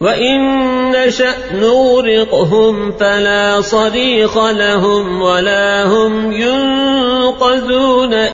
وَإِن نَّشَأْ نُورِقْهُمْ فَلَا صَرِيخَ لَهُمْ وَلَا هُمْ يُنقَذُونَ